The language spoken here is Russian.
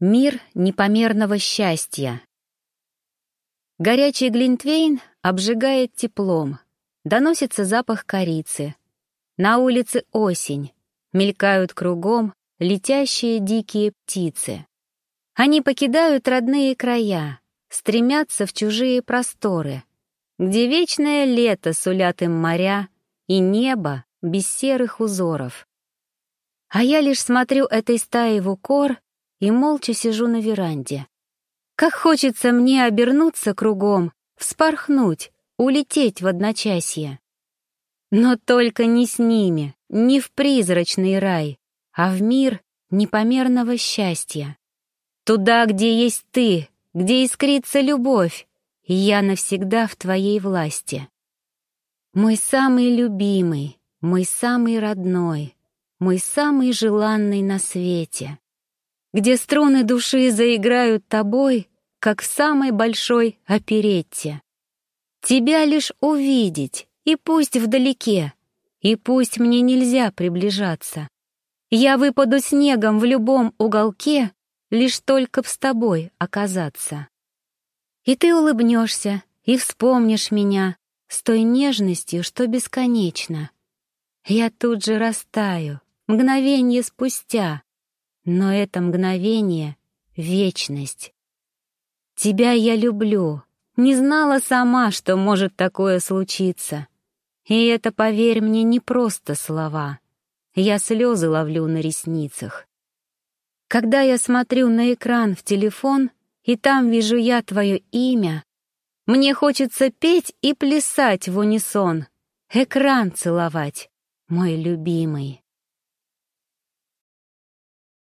Мир непомерного счастья. Горячий глинтвейн обжигает теплом. Доносится запах корицы. На улице осень. Мелькают кругом летящие дикие птицы. Они покидают родные края, стремятся в чужие просторы, где вечное лето сулят им моря и небо без серых узоров. А я лишь смотрю этой стаи в укор и молча сижу на веранде. Как хочется мне обернуться кругом, вспорхнуть, улететь в одночасье. Но только не с ними, не в призрачный рай, а в мир непомерного счастья. Туда, где есть ты, где искрится любовь, и я навсегда в твоей власти. Мой самый любимый, мой самый родной, мой самый желанный на свете где струны души заиграют тобой, как в самой большой оперетте. Тебя лишь увидеть, и пусть вдалеке, и пусть мне нельзя приближаться. Я выпаду снегом в любом уголке, лишь только б с тобой оказаться. И ты улыбнешься, и вспомнишь меня с той нежностью, что бесконечно. Я тут же растаю, мгновенье спустя, но это мгновение — вечность. Тебя я люблю. Не знала сама, что может такое случиться. И это, поверь мне, не просто слова. Я слезы ловлю на ресницах. Когда я смотрю на экран в телефон, и там вижу я твое имя, мне хочется петь и плясать в унисон, экран целовать, мой любимый.